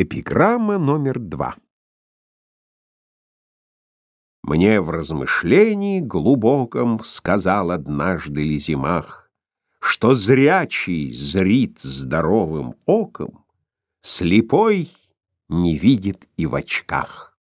Эпиграмма номер два. Мне в размышлении глубоком сказал однажды Лизимах, Что зрячий зрит здоровым оком, Слепой не видит и в очках.